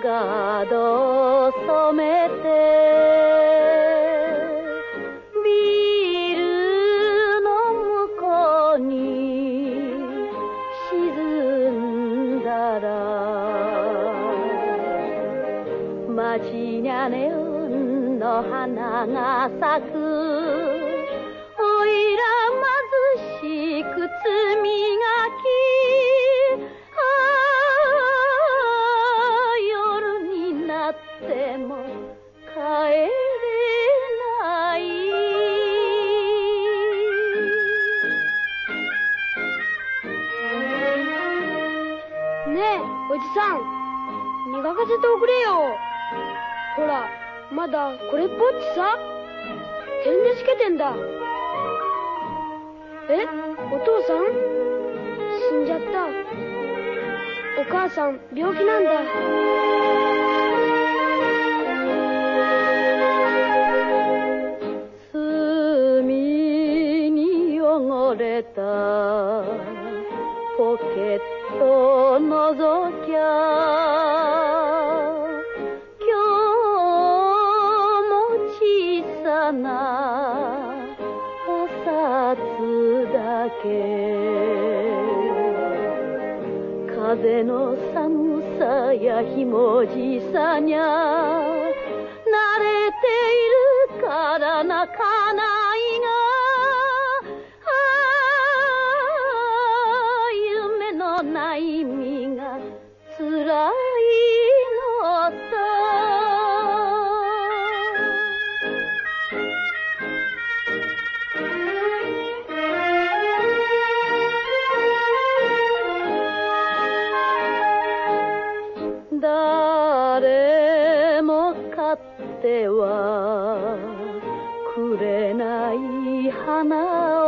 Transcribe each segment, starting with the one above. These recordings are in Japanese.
ガード染めてビールの向こうに沈んだら街にゃネオンの花が咲く。ねえおじさん。磨かせておくれよ。ほらまだこれっぽっちさ。点でしけてんだ。えお父さん？死んじゃった。お母さん病気なんだ。隅に汚れた。ポケットを覗きゃ今日も小さなお札だけ。風の寒さやひもじさにゃ慣れているから泣かなってはくれない花を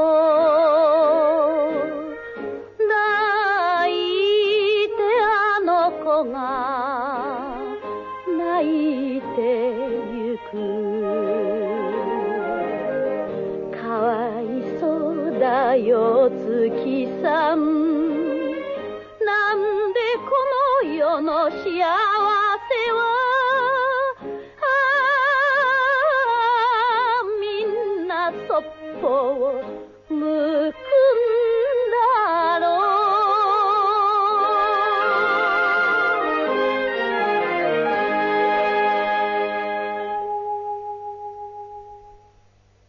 抱いてあの子が泣いてゆく。かわいそうだよ月さん。なんでこの世の幸せあ